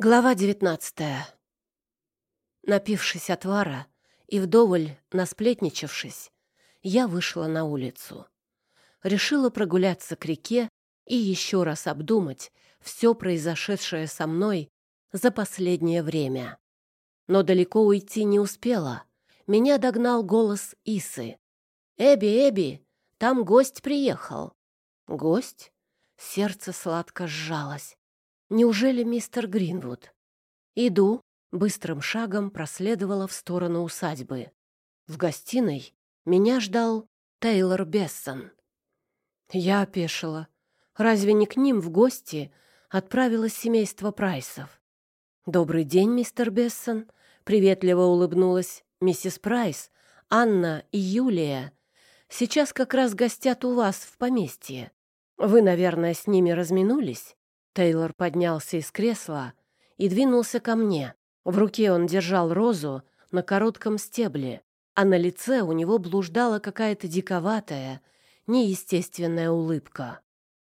Глава девятнадцатая. Напившись отвара и вдоволь насплетничавшись, я вышла на улицу. Решила прогуляться к реке и еще раз обдумать все произошедшее со мной за последнее время. Но далеко уйти не успела. Меня догнал голос Исы. «Эбби, Эбби, там гость приехал». «Гость?» Сердце сладко сжалось. Неужели мистер Гринвуд? Иду, быстрым шагом проследовала в сторону усадьбы. В гостиной меня ждал Тейлор Бессон. Я опешила. Разве не к ним в гости отправилось семейство Прайсов? «Добрый день, мистер Бессон», — приветливо улыбнулась миссис Прайс, Анна и Юлия. «Сейчас как раз гостят у вас в поместье. Вы, наверное, с ними разминулись?» Тейлор поднялся из кресла и двинулся ко мне. В руке он держал розу на коротком стебле, а на лице у него блуждала какая-то диковатая, неестественная улыбка.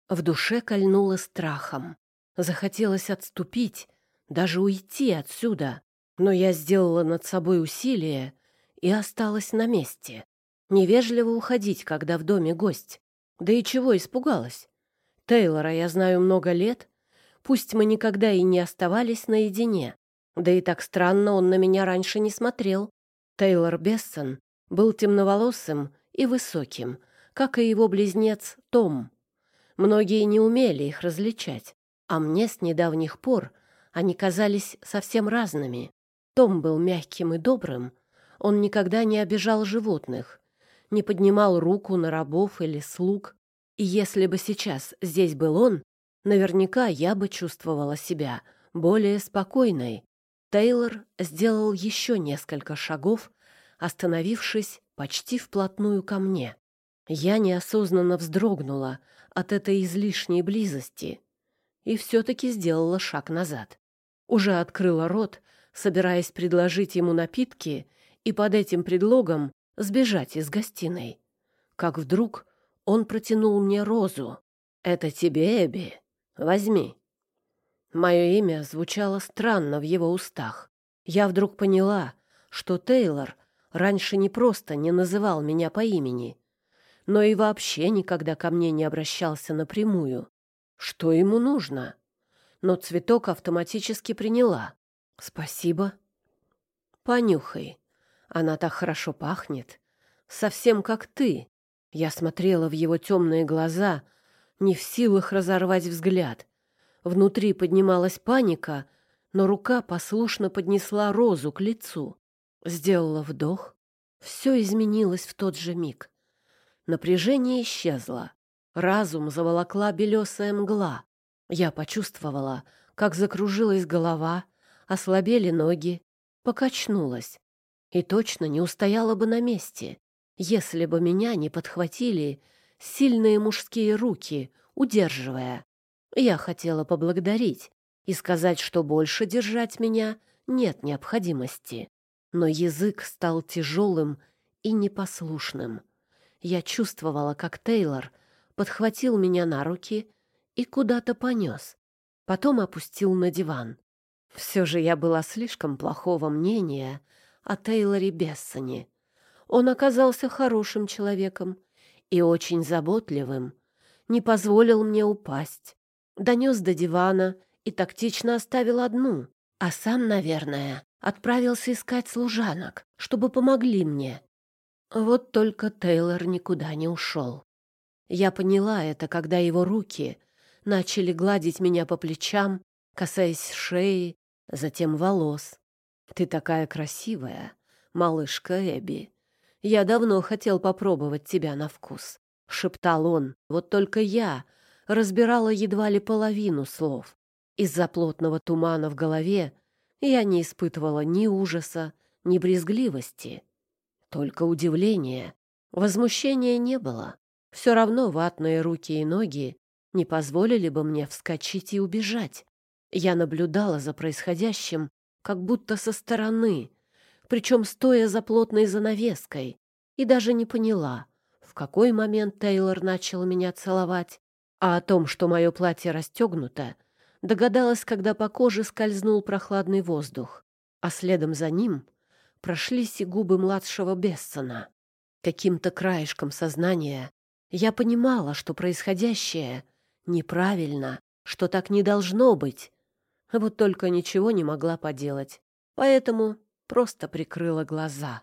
В душе кольнуло страхом. Захотелось отступить, даже уйти отсюда, но я сделала над собой усилие и осталась на месте. Невежливо уходить, когда в доме гость. Да и чего испугалась? Тейлора я знаю много лет, Пусть мы никогда и не оставались наедине. Да и так странно он на меня раньше не смотрел. Тейлор Бессон был темноволосым и высоким, как и его близнец Том. Многие не умели их различать, а мне с недавних пор они казались совсем разными. Том был мягким и добрым, он никогда не обижал животных, не поднимал руку на рабов или слуг. И если бы сейчас здесь был он, Наверняка я бы чувствовала себя более спокойной. Тейлор сделал еще несколько шагов, остановившись почти вплотную ко мне. Я неосознанно вздрогнула от этой излишней близости и все-таки сделала шаг назад. Уже открыла рот, собираясь предложить ему напитки и под этим предлогом сбежать из гостиной. Как вдруг он протянул мне розу. «Это тебе, Эбби. Возьми». Мое имя звучало странно в его устах. Я вдруг поняла, что Тейлор раньше не просто не называл меня по имени, но и вообще никогда ко мне не обращался напрямую. Что ему нужно? Но цветок автоматически приняла. «Спасибо». «Понюхай. Она так хорошо пахнет. Совсем как ты». Я смотрела в его темные глаза — не в силах разорвать взгляд. Внутри поднималась паника, но рука послушно поднесла розу к лицу. Сделала вдох. Все изменилось в тот же миг. Напряжение исчезло. Разум заволокла белесая мгла. Я почувствовала, как закружилась голова, ослабели ноги, покачнулась. И точно не устояла бы на месте, если бы меня не подхватили сильные мужские руки, удерживая. Я хотела поблагодарить и сказать, что больше держать меня нет необходимости. Но язык стал тяжелым и непослушным. Я чувствовала, как Тейлор подхватил меня на руки и куда-то понес. Потом опустил на диван. Все же я была слишком плохого мнения о Тейлоре Бессоне. Он оказался хорошим человеком и очень заботливым, не позволил мне упасть, донес до дивана и тактично оставил одну, а сам, наверное, отправился искать служанок, чтобы помогли мне. Вот только Тейлор никуда не ушел. Я поняла это, когда его руки начали гладить меня по плечам, касаясь шеи, затем волос. «Ты такая красивая, малышка Эбби. Я давно хотел попробовать тебя на вкус», — шептал он. «Вот только я разбирала едва ли половину слов. Из-за плотного тумана в голове я не испытывала ни ужаса, ни брезгливости. Только удивление. Возмущения не было. Все равно ватные руки и ноги не позволили бы мне вскочить и убежать. Я наблюдала за происходящим, как будто со стороны, причем стоя за плотной занавеской, и даже не поняла, в какой момент Тейлор начал меня целовать, а о том, что мое платье расстегнуто, Догадалась, когда по коже скользнул прохладный воздух, а следом за ним прошлись и губы младшего Бессона. Каким-то краешком сознания я понимала, что происходящее неправильно, что так не должно быть. Вот только ничего не могла поделать, поэтому просто прикрыла глаза.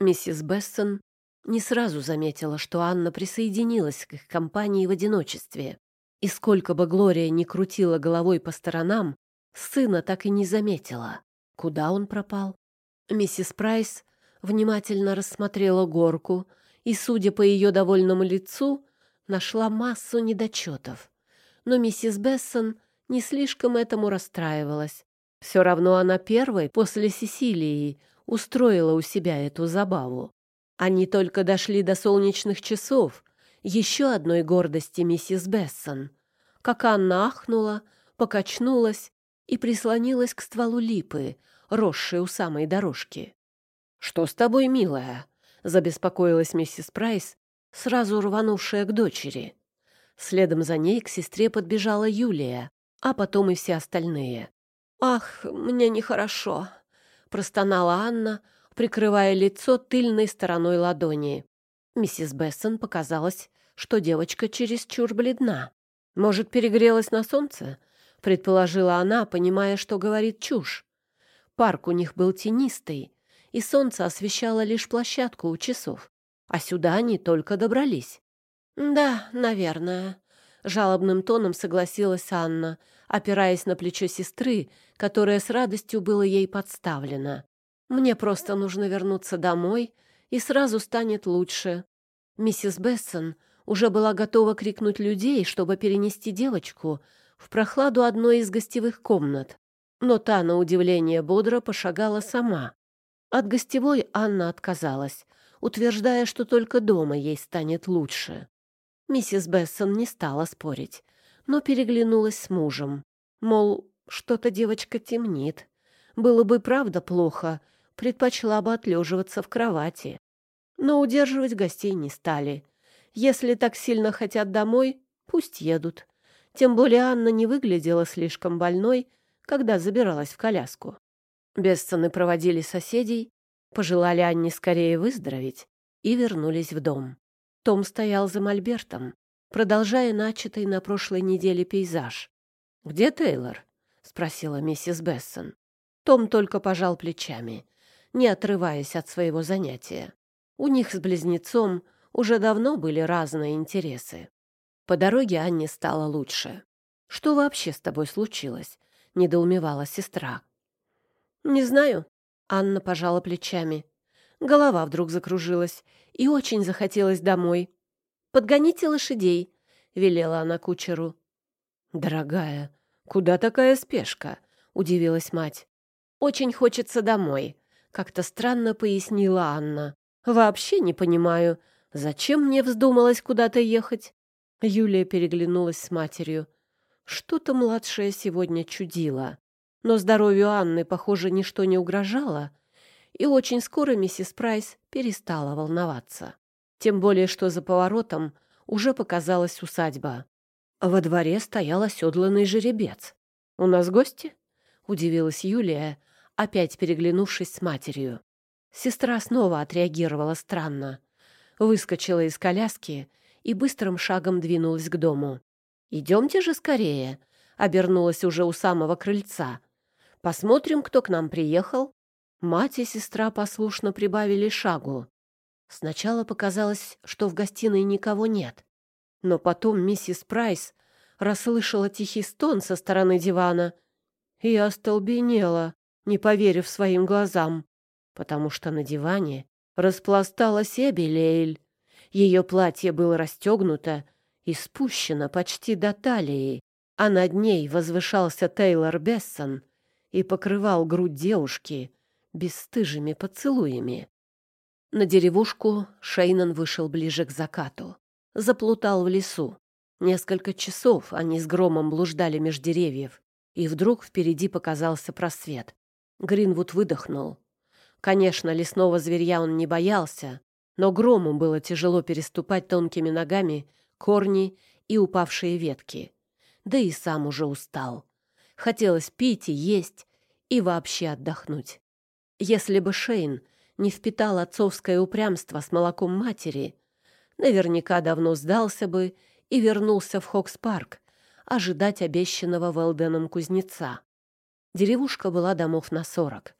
Миссис Бессон не сразу заметила, что Анна присоединилась к их компании в одиночестве. И сколько бы Глория ни крутила головой по сторонам, сына так и не заметила. Куда он пропал? Миссис Прайс внимательно рассмотрела горку и, судя по ее довольному лицу, нашла массу недочетов. Но миссис Бессон не слишком этому расстраивалась. Все равно она первой после Сесилии устроила у себя эту забаву. Они только дошли до солнечных часов, еще одной гордости миссис Бессон, как Анна ахнула, покачнулась и прислонилась к стволу липы, росшей у самой дорожки. «Что с тобой, милая?» — забеспокоилась миссис Прайс, сразу рванувшая к дочери. Следом за ней к сестре подбежала Юлия, а потом и все остальные. «Ах, мне нехорошо», — простонала Анна, прикрывая лицо тыльной стороной ладони. Миссис Бессон показалось, что девочка чересчур бледна. «Может, перегрелась на солнце?» — предположила она, понимая, что говорит чушь. Парк у них был тенистый, и солнце освещало лишь площадку у часов, а сюда они только добрались. «Да, наверное», — жалобным тоном согласилась Анна, опираясь на плечо сестры, которая с радостью было ей подставлена. «Мне просто нужно вернуться домой, и сразу станет лучше». Миссис Бессон уже была готова крикнуть людей, чтобы перенести девочку в прохладу одной из гостевых комнат. Но та, на удивление, бодро пошагала сама. От гостевой Анна отказалась, утверждая, что только дома ей станет лучше. Миссис Бессон не стала спорить, но переглянулась с мужем. Мол, что-то девочка темнит. Было бы правда плохо, предпочла бы отлеживаться в кровати. Но удерживать гостей не стали. Если так сильно хотят домой, пусть едут. Тем более Анна не выглядела слишком больной, когда забиралась в коляску. Бессоны проводили соседей, пожелали Анне скорее выздороветь и вернулись в дом. Том стоял за мольбертом, продолжая начатый на прошлой неделе пейзаж. «Где Тейлор?» — спросила миссис Бессон. Том только пожал плечами, не отрываясь от своего занятия. У них с близнецом уже давно были разные интересы. По дороге Анне стало лучше. «Что вообще с тобой случилось?» — недоумевала сестра. «Не знаю». Анна пожала плечами. Голова вдруг закружилась, и очень захотелось домой. «Подгоните лошадей», — велела она кучеру. «Дорогая, куда такая спешка?» — удивилась мать. «Очень хочется домой», — как-то странно пояснила Анна. «Вообще не понимаю, зачем мне вздумалось куда-то ехать?» Юлия переглянулась с матерью. Что-то младшая сегодня чудила. Но здоровью Анны, похоже, ничто не угрожало, и очень скоро миссис Прайс перестала волноваться. Тем более, что за поворотом уже показалась усадьба. Во дворе стоял оседланный жеребец. «У нас гости?» — удивилась Юлия, опять переглянувшись с матерью. Сестра снова отреагировала странно. Выскочила из коляски и быстрым шагом двинулась к дому. «Идемте же скорее!» — обернулась уже у самого крыльца. «Посмотрим, кто к нам приехал». Мать и сестра послушно прибавили шагу. Сначала показалось, что в гостиной никого нет. Но потом миссис Прайс расслышала тихий стон со стороны дивана и остолбенела, не поверив своим глазам, потому что на диване распласталась Эбелейль. Ее платье было расстегнуто и спущено почти до талии, а над ней возвышался Тейлор Бессон и покрывал грудь девушки бесстыжими поцелуями. На деревушку Шейнан вышел ближе к закату. Заплутал в лесу. Несколько часов они с громом блуждали меж деревьев, и вдруг впереди показался просвет. Гринвуд выдохнул. Конечно, лесного зверья он не боялся, но грому было тяжело переступать тонкими ногами корни и упавшие ветки. да и сам уже устал. Хотелось пить и есть, и вообще отдохнуть. Если бы Шейн не впитал отцовское упрямство с молоком матери, наверняка давно сдался бы и вернулся в Хокс-парк ожидать обещанного Велденом кузнеца. Деревушка была домов на сорок.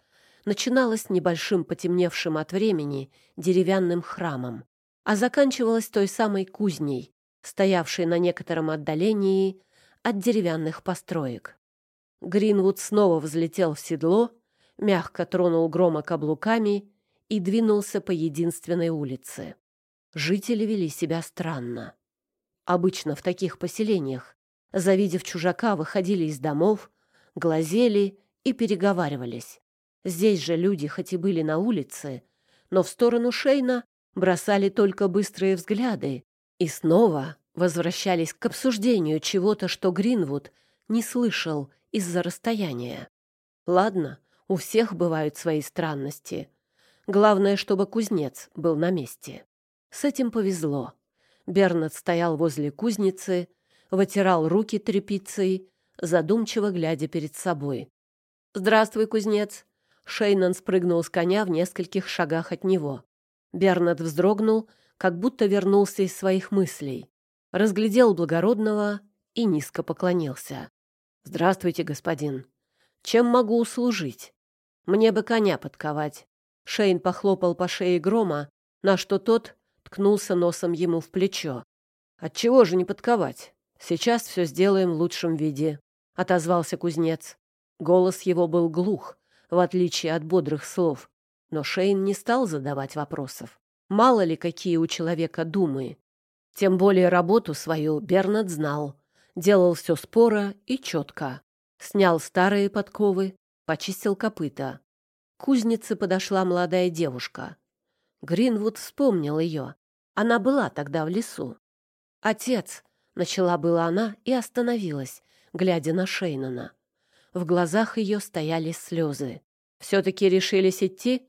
Начиналась небольшим потемневшим от времени деревянным храмом, а заканчивалась той самой кузней, стоявшей на некотором отдалении от деревянных построек. Гринвуд снова взлетел в седло, мягко тронул грома каблуками и двинулся по единственной улице. Жители вели себя странно. Обычно в таких поселениях, завидев чужака, выходили из домов, глазели и переговаривались. Здесь же люди хоть и были на улице, но в сторону Шейна бросали только быстрые взгляды и снова возвращались к обсуждению чего-то, что Гринвуд не слышал из-за расстояния. Ладно, у всех бывают свои странности. Главное, чтобы кузнец был на месте. С этим повезло. Бернет стоял возле кузницы, вытирал руки тряпицей, задумчиво глядя перед собой. «Здравствуй, кузнец!» Шейнан спрыгнул с коня в нескольких шагах от него. Бернет вздрогнул, как будто вернулся из своих мыслей. Разглядел благородного и низко поклонился. «Здравствуйте, господин. Чем могу услужить? Мне бы коня подковать». Шейн похлопал по шее грома, на что тот ткнулся носом ему в плечо. «Отчего же не подковать? Сейчас все сделаем в лучшем виде», — отозвался кузнец. Голос его был глух, в отличие от бодрых слов. Но Шейн не стал задавать вопросов. Мало ли, какие у человека думы. Тем более работу свою Бернат знал. Делал все споро и четко. Снял старые подковы, почистил копыта. Кузнице подошла молодая девушка. Гринвуд вспомнил ее. Она была тогда в лесу. «Отец!» — начала была она и остановилась, глядя на Шейнона. В глазах ее стояли слезы. «Все-таки решились идти?»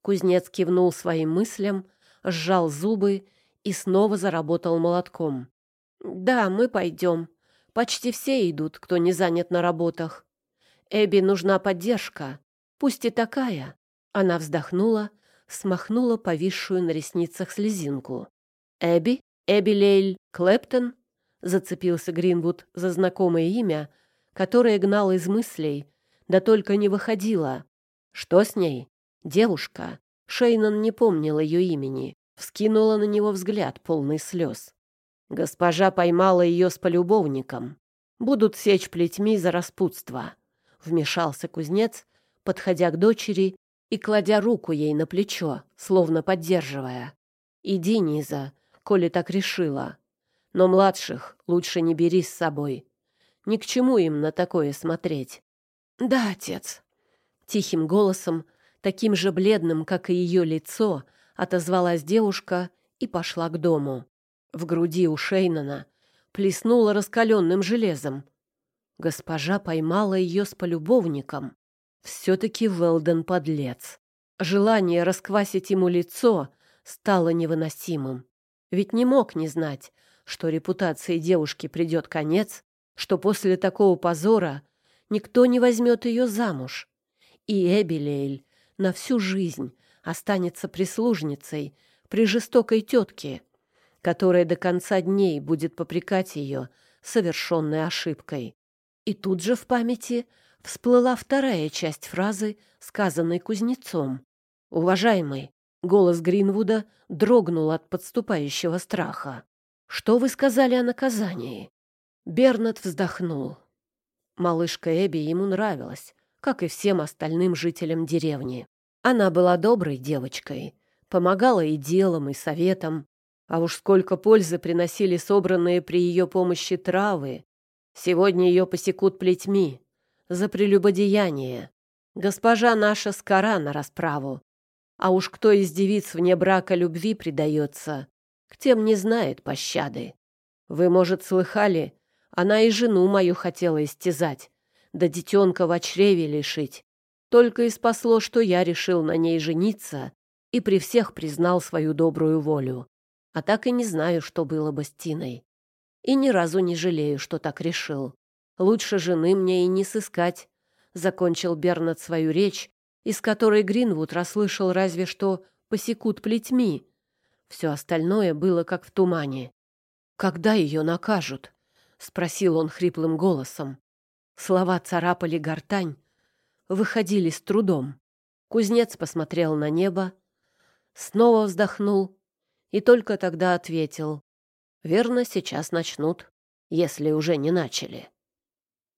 Кузнец кивнул своим мыслям, сжал зубы и снова заработал молотком. «Да, мы пойдем. Почти все идут, кто не занят на работах. Эбби нужна поддержка, пусть и такая». Она вздохнула, смахнула повисшую на ресницах слезинку. «Эбби? Эбби Лейль Клэптон?» Зацепился Гринвуд за знакомое имя, которое гнал из мыслей, да только не выходило. «Что с ней?» Девушка, Шейнон не помнил ее имени, вскинула на него взгляд, полный слез. Госпожа поймала ее с полюбовником. Будут сечь плетьми за распутство. Вмешался кузнец, подходя к дочери и кладя руку ей на плечо, словно поддерживая. «Иди, Низа, коли так решила. Но младших лучше не бери с собой. Ни к чему им на такое смотреть». «Да, отец», — тихим голосом таким же бледным, как и ее лицо, отозвалась девушка и пошла к дому. В груди у Шейнана плеснула раскаленным железом. Госпожа поймала ее с полюбовником. Все-таки Велден подлец. Желание расквасить ему лицо стало невыносимым. Ведь не мог не знать, что репутации девушки придет конец, что после такого позора никто не возьмет ее замуж. И Эбелейль на всю жизнь останется прислужницей при жестокой тетке, которая до конца дней будет попрекать ее совершенной ошибкой. И тут же в памяти всплыла вторая часть фразы, сказанной кузнецом. «Уважаемый», — голос Гринвуда дрогнул от подступающего страха. «Что вы сказали о наказании?» Бернат вздохнул. Малышка Эбби ему нравилась, как и всем остальным жителям деревни. Она была доброй девочкой, помогала и делом, и советом. А уж сколько пользы приносили собранные при ее помощи травы. Сегодня ее посекут плетьми за прелюбодеяние. Госпожа наша скора на расправу. А уж кто из девиц вне брака любви предается, к тем не знает пощады. Вы, может, слыхали, она и жену мою хотела истязать, да детенка в чреве лишить. Только и спасло, что я решил на ней жениться и при всех признал свою добрую волю. А так и не знаю, что было бы с Тиной. И ни разу не жалею, что так решил. Лучше жены мне и не сыскать. Закончил Бернат свою речь, из которой Гринвуд расслышал разве что «посекут плетьми». Все остальное было как в тумане. «Когда ее накажут?» — спросил он хриплым голосом. Слова царапали гортань, выходили с трудом. Кузнец посмотрел на небо, снова вздохнул и только тогда ответил. «Верно, сейчас начнут, если уже не начали».